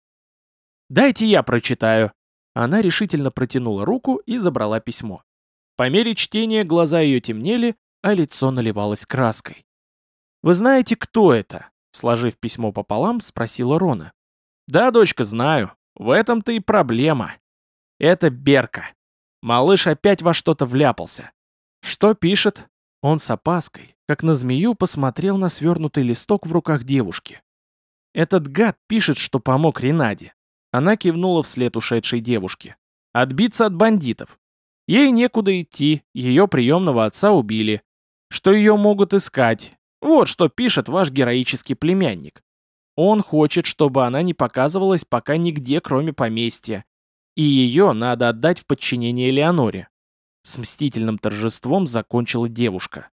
«Дайте я прочитаю». Она решительно протянула руку и забрала письмо. По мере чтения глаза ее темнели, а лицо наливалось краской. «Вы знаете, кто это?» Сложив письмо пополам, спросила Рона. «Да, дочка, знаю. В этом-то и проблема. Это Берка. Малыш опять во что-то вляпался. Что пишет?» Он с опаской, как на змею, посмотрел на свернутый листок в руках девушки. «Этот гад пишет, что помог Ренаде». Она кивнула вслед ушедшей девушке. «Отбиться от бандитов. Ей некуда идти, ее приемного отца убили. Что ее могут искать? Вот что пишет ваш героический племянник. Он хочет, чтобы она не показывалась пока нигде, кроме поместья. И ее надо отдать в подчинение Леоноре. С мстительным торжеством закончила девушка.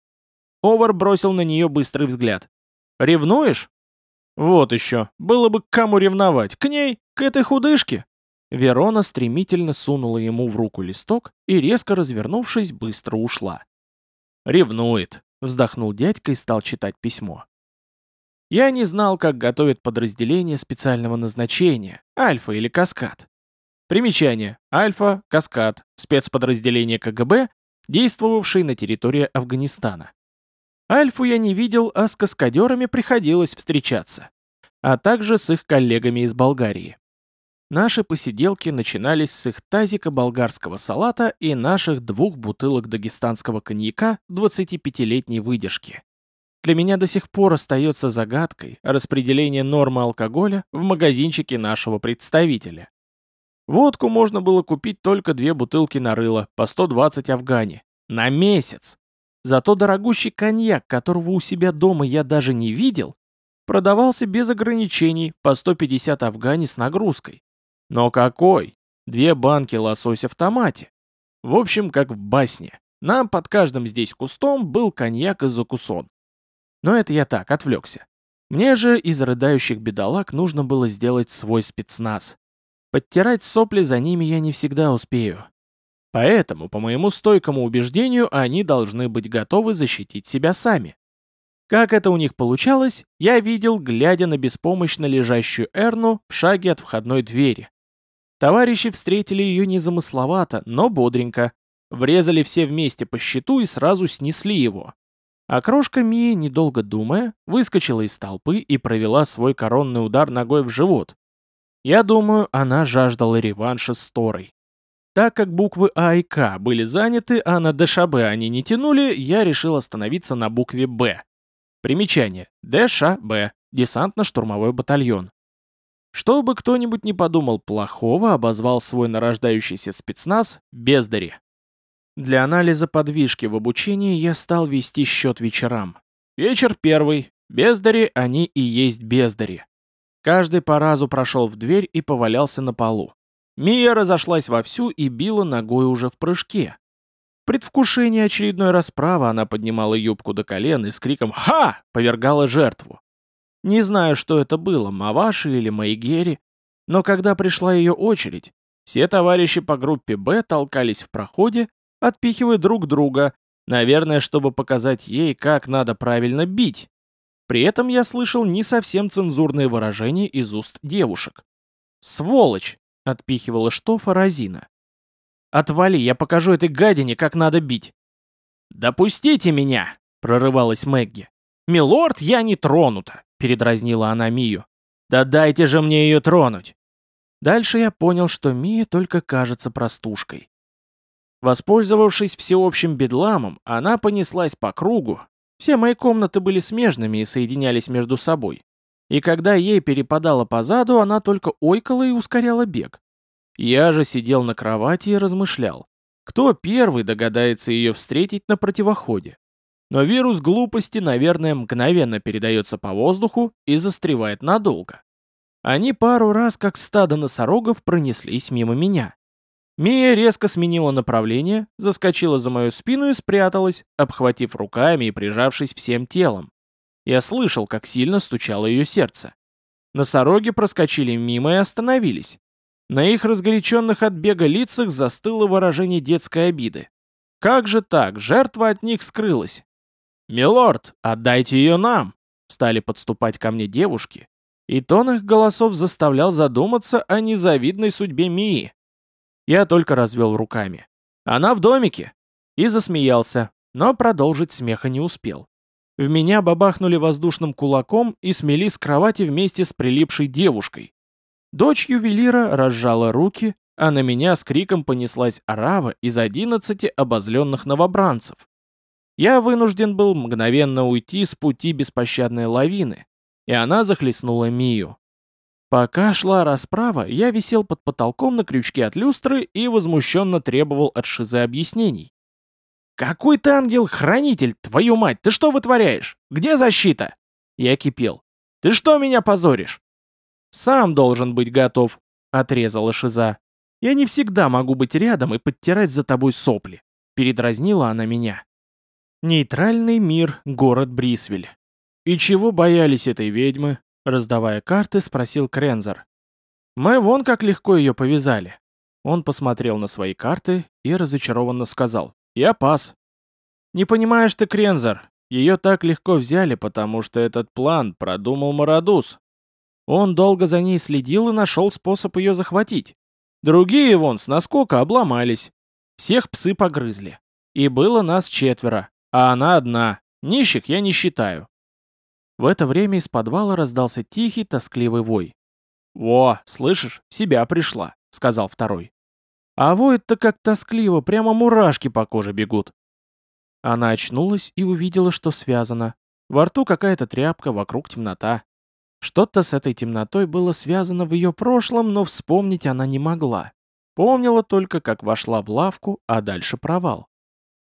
Овар бросил на нее быстрый взгляд. «Ревнуешь?» «Вот еще. Было бы к кому ревновать. К ней? К этой худышке?» Верона стремительно сунула ему в руку листок и, резко развернувшись, быстро ушла. «Ревнует», — вздохнул дядька и стал читать письмо. Я не знал, как готовят подразделение специального назначения, Альфа или Каскад. Примечание. Альфа, Каскад, спецподразделение КГБ, действовавший на территории Афганистана. Альфу я не видел, а с каскадерами приходилось встречаться, а также с их коллегами из Болгарии. Наши посиделки начинались с их тазика болгарского салата и наших двух бутылок дагестанского коньяка 25-летней выдержки. Для меня до сих пор остается загадкой распределение нормы алкоголя в магазинчике нашего представителя. Водку можно было купить только две бутылки на рыло, по 120 афгани. На месяц! Зато дорогущий коньяк, которого у себя дома я даже не видел, продавался без ограничений по 150 афгани с нагрузкой. Но какой? Две банки лосося в томате. В общем, как в басне. Нам под каждым здесь кустом был коньяк и закусон. Но это я так, отвлекся. Мне же из рыдающих бедолаг нужно было сделать свой спецназ. Подтирать сопли за ними я не всегда успею. Поэтому, по моему стойкому убеждению, они должны быть готовы защитить себя сами. Как это у них получалось, я видел, глядя на беспомощно лежащую Эрну в шаге от входной двери. Товарищи встретили ее незамысловато, но бодренько. Врезали все вместе по щиту и сразу снесли его. А крошка Мия, недолго думая, выскочила из толпы и провела свой коронный удар ногой в живот. Я думаю, она жаждала реванша с Торой. Так как буквы А и К были заняты, а на ДШБ они не тянули, я решил остановиться на букве Б. Примечание. ДШБ. Десантно-штурмовой батальон. Чтобы кто-нибудь не подумал плохого, обозвал свой нарождающийся спецназ бездари. Для анализа подвижки в обучении я стал вести счет вечерам. Вечер первый. Бездари, они и есть бездари. Каждый по разу прошел в дверь и повалялся на полу. Мия разошлась вовсю и била ногой уже в прыжке. В предвкушении очередной расправы она поднимала юбку до колен и с криком «Ха!» повергала жертву. Не знаю, что это было, Маваши или Майгери, но когда пришла ее очередь, все товарищи по группе «Б» толкались в проходе, отпихивая друг друга, наверное, чтобы показать ей, как надо правильно бить. При этом я слышал не совсем цензурные выражения из уст девушек. «Сволочь!» — отпихивала штофа Розина. «Отвали, я покажу этой гадине, как надо бить!» «Допустите меня!» — прорывалась Мэгги. «Милорд, я не тронута!» — передразнила она Мию. «Да дайте же мне ее тронуть!» Дальше я понял, что Мия только кажется простушкой. Воспользовавшись всеобщим бедламом, она понеслась по кругу, все мои комнаты были смежными и соединялись между собой. И когда ей перепадало по заду, она только ойкала и ускоряла бег. Я же сидел на кровати и размышлял, кто первый догадается ее встретить на противоходе. Но вирус глупости, наверное, мгновенно передается по воздуху и застревает надолго. Они пару раз, как стадо носорогов, пронеслись мимо меня. Мия резко сменила направление, заскочила за мою спину и спряталась, обхватив руками и прижавшись всем телом. Я слышал, как сильно стучало ее сердце. Носороги проскочили мимо и остановились. На их разгоряченных от бега лицах застыло выражение детской обиды. Как же так, жертва от них скрылась? «Милорд, отдайте ее нам!» Стали подступать ко мне девушки, и тон их голосов заставлял задуматься о незавидной судьбе Мии. Я только развел руками. «Она в домике!» И засмеялся, но продолжить смеха не успел. В меня бабахнули воздушным кулаком и смели с кровати вместе с прилипшей девушкой. Дочь ювелира разжала руки, а на меня с криком понеслась орава из одиннадцати обозленных новобранцев. Я вынужден был мгновенно уйти с пути беспощадной лавины, и она захлестнула Мию. Пока шла расправа, я висел под потолком на крючке от люстры и возмущенно требовал от Шизы объяснений. «Какой ты ангел-хранитель, твою мать, ты что вытворяешь? Где защита?» Я кипел. «Ты что меня позоришь?» «Сам должен быть готов», — отрезала Шиза. «Я не всегда могу быть рядом и подтирать за тобой сопли», — передразнила она меня. Нейтральный мир, город Брисвель. И чего боялись этой ведьмы? Раздавая карты, спросил Крензер. «Мы вон как легко ее повязали». Он посмотрел на свои карты и разочарованно сказал. «Я пас». «Не понимаешь ты, Крензер, ее так легко взяли, потому что этот план продумал Марадус. Он долго за ней следил и нашел способ ее захватить. Другие вон с наскока обломались. Всех псы погрызли. И было нас четверо, а она одна. Нищих я не считаю. В это время из подвала раздался тихий, тоскливый вой. «Во, слышишь, себя пришла», — сказал второй. «А воет-то как тоскливо, прямо мурашки по коже бегут». Она очнулась и увидела, что связано. Во рту какая-то тряпка, вокруг темнота. Что-то с этой темнотой было связано в ее прошлом, но вспомнить она не могла. Помнила только, как вошла в лавку, а дальше провал.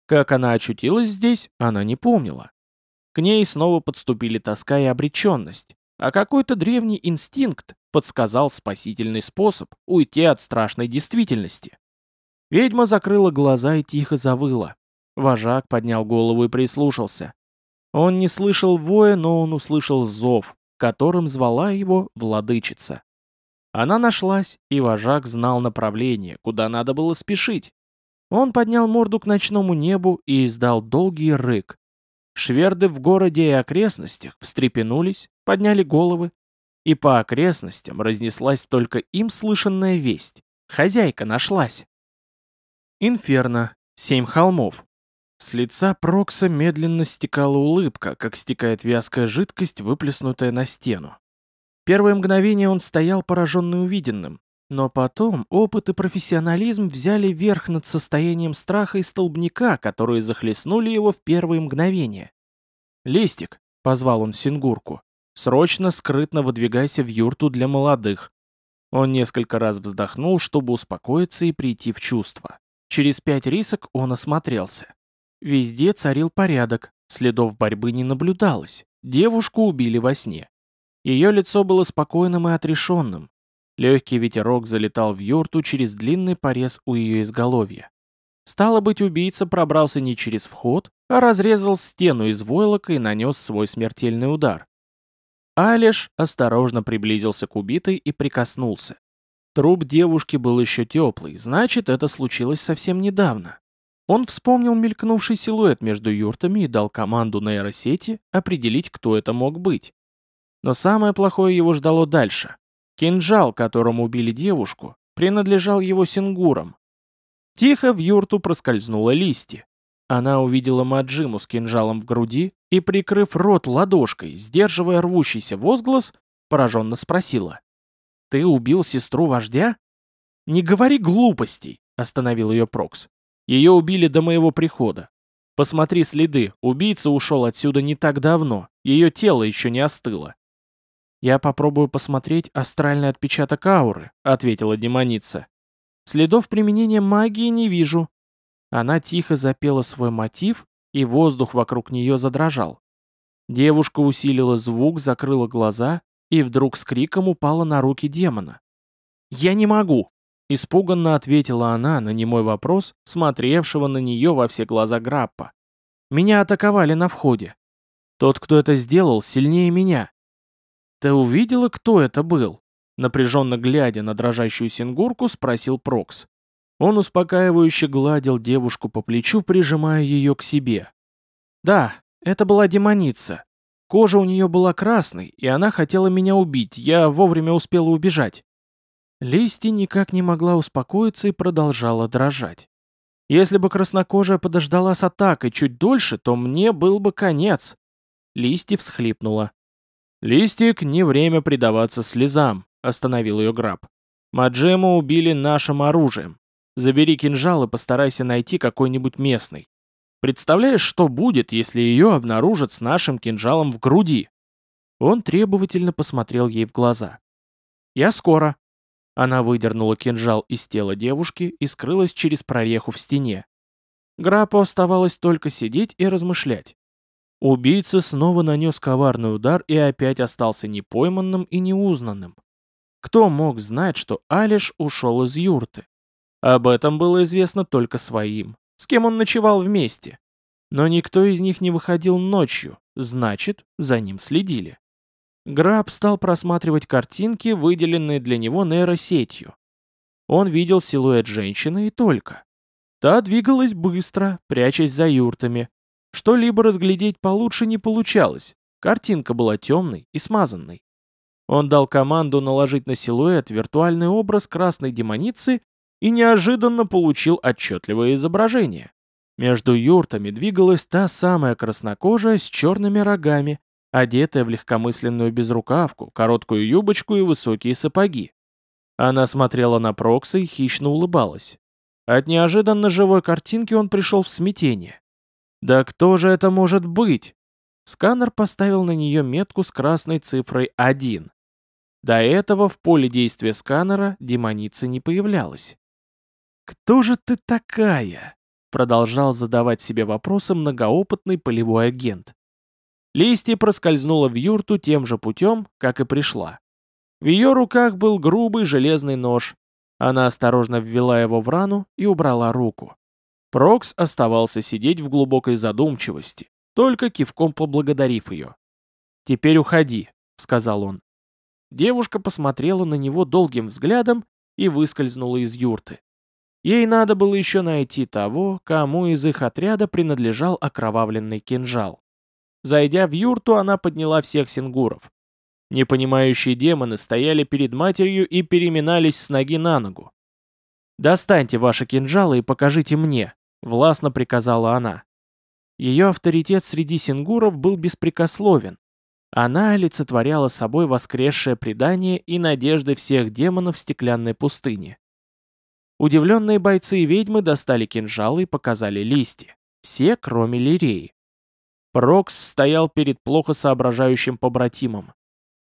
Как она очутилась здесь, она не помнила. К ней снова подступили тоска и обреченность, а какой-то древний инстинкт подсказал спасительный способ уйти от страшной действительности. Ведьма закрыла глаза и тихо завыла. Вожак поднял голову и прислушался. Он не слышал воя, но он услышал зов, которым звала его владычица. Она нашлась, и вожак знал направление, куда надо было спешить. Он поднял морду к ночному небу и издал долгий рык, Шверды в городе и окрестностях встрепенулись, подняли головы, и по окрестностям разнеслась только им слышанная весть. Хозяйка нашлась. Инферно. Семь холмов. С лица Прокса медленно стекала улыбка, как стекает вязкая жидкость, выплеснутая на стену. Первое мгновение он стоял пораженный увиденным, но потом опыт и профессионализм взяли верх над состоянием страха и столбняка, которые захлестнули его в первые мгновения. «Листик», — позвал он Сингурку, — «срочно, скрытно выдвигайся в юрту для молодых. Он несколько раз вздохнул, чтобы успокоиться и прийти в чувство. Через пять рисок он осмотрелся. Везде царил порядок, следов борьбы не наблюдалось, девушку убили во сне. Ее лицо было спокойным и отрешенным. Легкий ветерок залетал в юрту через длинный порез у ее изголовья. Стало быть, убийца пробрался не через вход, а разрезал стену из войлока и нанес свой смертельный удар. Алиш осторожно приблизился к убитой и прикоснулся. Труп девушки был еще теплый, значит, это случилось совсем недавно. Он вспомнил мелькнувший силуэт между юртами и дал команду нейросети определить, кто это мог быть. Но самое плохое его ждало дальше. Кинжал, которым убили девушку, принадлежал его сингурам. Тихо в юрту проскользнула листья. Она увидела Маджиму с кинжалом в груди и, прикрыв рот ладошкой, сдерживая рвущийся возглас, пораженно спросила. «Ты убил сестру вождя?» «Не говори глупостей», — остановил ее Прокс. «Ее убили до моего прихода. Посмотри следы, убийца ушел отсюда не так давно, ее тело еще не остыло. «Я попробую посмотреть астральный отпечаток ауры», — ответила демоница. «Следов применения магии не вижу». Она тихо запела свой мотив, и воздух вокруг нее задрожал. Девушка усилила звук, закрыла глаза и вдруг с криком упала на руки демона. «Я не могу!» — испуганно ответила она на немой вопрос, смотревшего на нее во все глаза Граппа. «Меня атаковали на входе. Тот, кто это сделал, сильнее меня. «Ты увидела, кто это был?» Напряженно глядя на дрожащую сингурку, спросил Прокс. Он успокаивающе гладил девушку по плечу, прижимая ее к себе. «Да, это была демоница. Кожа у нее была красной, и она хотела меня убить, я вовремя успела убежать». Листи никак не могла успокоиться и продолжала дрожать. «Если бы краснокожая подождала с атакой чуть дольше, то мне был бы конец». Листи всхлипнула. «Листик, не время предаваться слезам», — остановил ее Граб. «Маджему убили нашим оружием. Забери кинжал и постарайся найти какой-нибудь местный. Представляешь, что будет, если ее обнаружат с нашим кинжалом в груди?» Он требовательно посмотрел ей в глаза. «Я скоро». Она выдернула кинжал из тела девушки и скрылась через прореху в стене. Грапу оставалось только сидеть и размышлять. Убийца снова нанес коварный удар и опять остался непойманным и неузнанным. Кто мог знать, что Алиш ушел из юрты? Об этом было известно только своим, с кем он ночевал вместе. Но никто из них не выходил ночью, значит, за ним следили. Граб стал просматривать картинки, выделенные для него нейросетью. Он видел силуэт женщины и только. Та двигалась быстро, прячась за юртами, что-либо разглядеть получше не получалось. Картинка была темной и смазанной. Он дал команду наложить на силуэт виртуальный образ красной демоницы и неожиданно получил отчетливое изображение. Между юртами двигалась та самая краснокожая с черными рогами, одетая в легкомысленную безрукавку, короткую юбочку и высокие сапоги. Она смотрела на Прокса и хищно улыбалась. От неожиданно живой картинки он пришел в смятение. Да кто же это может быть? Сканер поставил на нее метку с красной цифрой 1. До этого в поле действия сканера демоница не появлялась. «Кто же ты такая?» Продолжал задавать себе вопросы многоопытный полевой агент. Листья проскользнула в юрту тем же путем, как и пришла. В ее руках был грубый железный нож. Она осторожно ввела его в рану и убрала руку. Прокс оставался сидеть в глубокой задумчивости, только кивком поблагодарив ее. «Теперь уходи», — сказал он. Девушка посмотрела на него долгим взглядом и выскользнула из юрты. Ей надо было еще найти того, кому из их отряда принадлежал окровавленный кинжал. Зайдя в юрту, она подняла всех сингуров. Непонимающие демоны стояли перед матерью и переминались с ноги на ногу. «Достаньте ваши кинжалы и покажите мне», властно приказала она. Ее авторитет среди сингуров был беспрекословен. Она олицетворяла собой воскресшее предание и надежды всех демонов стеклянной пустыни. Удивленные бойцы и ведьмы достали кинжалы и показали листья. Все, кроме Лиреи. Прокс стоял перед плохо соображающим побратимом.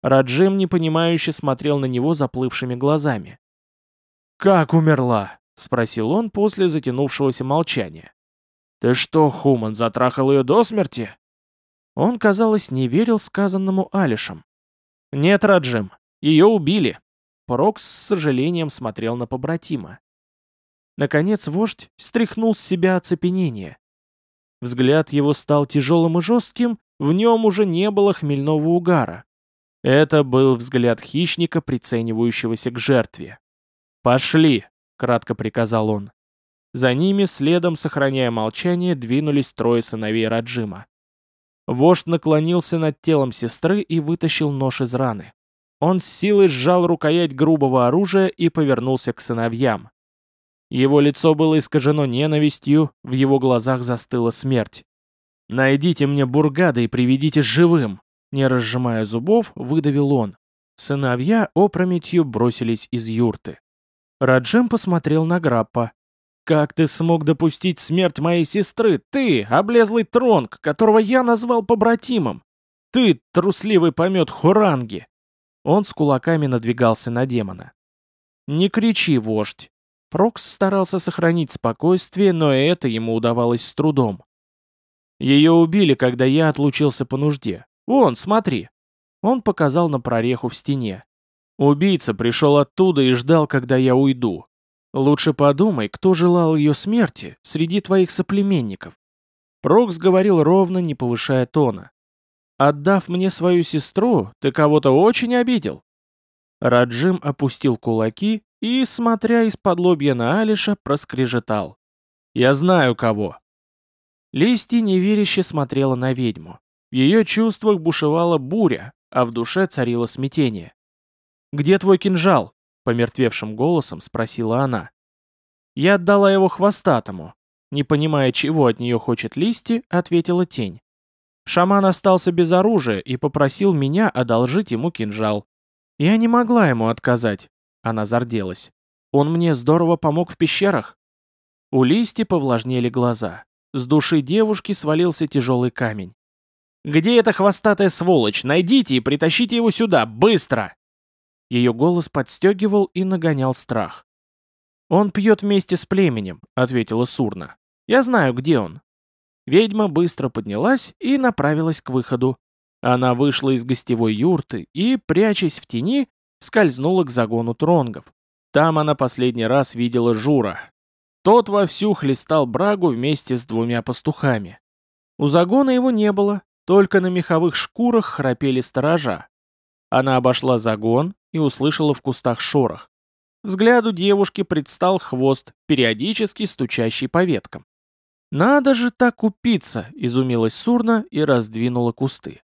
Раджим непонимающе смотрел на него заплывшими глазами. «Как умерла?» — спросил он после затянувшегося молчания. «Ты что, Хуман, затрахал ее до смерти?» Он, казалось, не верил сказанному Алишем. «Нет, Раджим, ее убили». Прокс с сожалением смотрел на побратима. Наконец вождь стряхнул с себя оцепенение. Взгляд его стал тяжелым и жестким, в нем уже не было хмельного угара. Это был взгляд хищника, приценивающегося к жертве. «Пошли!» — кратко приказал он. За ними, следом сохраняя молчание, двинулись трое сыновей Раджима. Вождь наклонился над телом сестры и вытащил нож из раны. Он с силой сжал рукоять грубого оружия и повернулся к сыновьям. Его лицо было искажено ненавистью, в его глазах застыла смерть. «Найдите мне Бургада и приведите живым!» Не разжимая зубов, выдавил он. Сыновья опрометью бросились из юрты. Раджем посмотрел на Граппа. «Как ты смог допустить смерть моей сестры? Ты, облезлый тронг, которого я назвал побратимом! Ты, трусливый помет Хуранги!» Он с кулаками надвигался на демона. «Не кричи, вождь!» Прокс старался сохранить спокойствие, но это ему удавалось с трудом. Ее убили, когда я отлучился по нужде. Вон, смотри. Он показал на прореху в стене. Убийца пришел оттуда и ждал, когда я уйду. Лучше подумай, кто желал ее смерти среди твоих соплеменников. Прокс говорил ровно, не повышая тона. Отдав мне свою сестру, ты кого-то очень обидел. Раджим опустил кулаки и, смотря из-под лобья на Алиша, проскрежетал. «Я знаю кого». Листья неверяще смотрела на ведьму. В ее чувствах бушевала буря, а в душе царило смятение. «Где твой кинжал?» — помертвевшим голосом спросила она. «Я отдала его хвостатому». Не понимая, чего от нее хочет Листи, ответила тень. Шаман остался без оружия и попросил меня одолжить ему кинжал. Я не могла ему отказать, она зарделась. Он мне здорово помог в пещерах. У Листи повлажнели глаза. С души девушки свалился тяжелый камень. «Где эта хвостатая сволочь? Найдите и притащите его сюда, быстро!» Ее голос подстегивал и нагонял страх. «Он пьет вместе с племенем», — ответила Сурна. «Я знаю, где он». Ведьма быстро поднялась и направилась к выходу. Она вышла из гостевой юрты и, прячась в тени, скользнула к загону тронгов. Там она последний раз видела Жура. Тот вовсю хлестал брагу вместе с двумя пастухами. У загона его не было, только на меховых шкурах храпели сторожа. Она обошла загон и услышала в кустах шорох. Взгляду девушки предстал хвост, периодически стучащий по веткам. «Надо же так упиться!» — изумилась Сурна и раздвинула кусты.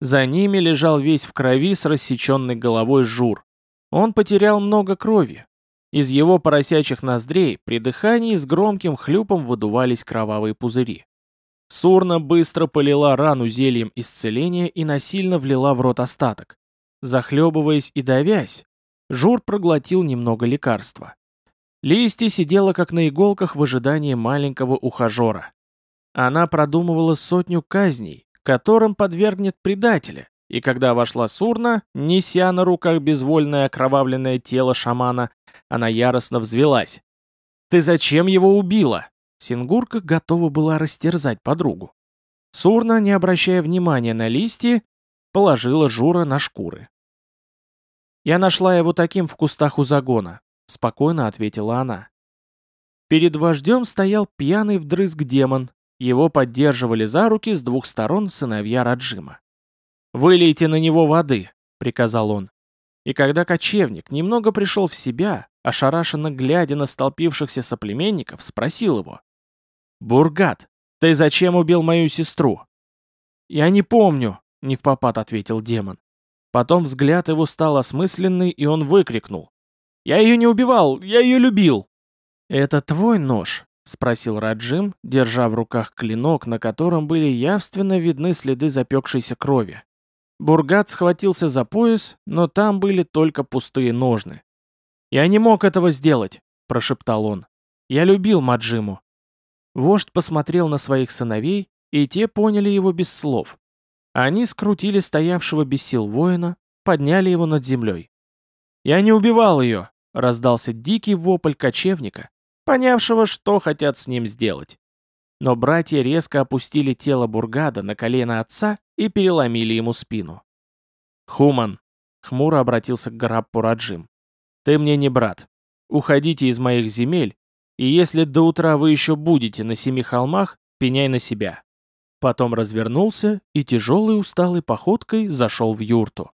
За ними лежал весь в крови с рассеченной головой Жур. Он потерял много крови. Из его поросячьих ноздрей при дыхании с громким хлюпом выдувались кровавые пузыри. Сурна быстро полила рану зельем исцеления и насильно влила в рот остаток. Захлебываясь и давясь, Жур проглотил немного лекарства. Листья сидела как на иголках в ожидании маленького ухажера. Она продумывала сотню казней, которым подвергнет предателя, и когда вошла Сурна, неся на руках безвольное окровавленное тело шамана, она яростно взвелась. «Ты зачем его убила?» Сингурка готова была растерзать подругу. Сурна, не обращая внимания на листья, положила Жура на шкуры. «Я нашла его таким в кустах у загона», — спокойно ответила она. Перед вождем стоял пьяный вдрызг демон, его поддерживали за руки с двух сторон сыновья Раджима. «Вылейте на него воды», — приказал он. И когда кочевник немного пришел в себя, ошарашенно глядя на столпившихся соплеменников, спросил его. «Бургат, ты зачем убил мою сестру?» «Я не помню», — не в попад ответил демон. Потом взгляд его стал осмысленный, и он выкрикнул. «Я ее не убивал, я ее любил!» «Это твой нож?» — спросил Раджим, держа в руках клинок, на котором были явственно видны следы запекшейся крови. Бургат схватился за пояс, но там были только пустые ножны. «Я не мог этого сделать», — прошептал он. «Я любил Маджиму». Вождь посмотрел на своих сыновей, и те поняли его без слов. Они скрутили стоявшего без сил воина, подняли его над землей. «Я не убивал ее!» — раздался дикий вопль кочевника, понявшего, что хотят с ним сделать. Но братья резко опустили тело Бургада на колено отца и переломили ему спину. «Хуман», — хмуро обратился к Гараппу Раджим, — «ты мне не брат. Уходите из моих земель, и если до утра вы еще будете на семи холмах, пеняй на себя». Потом развернулся и тяжелой усталой походкой зашел в юрту.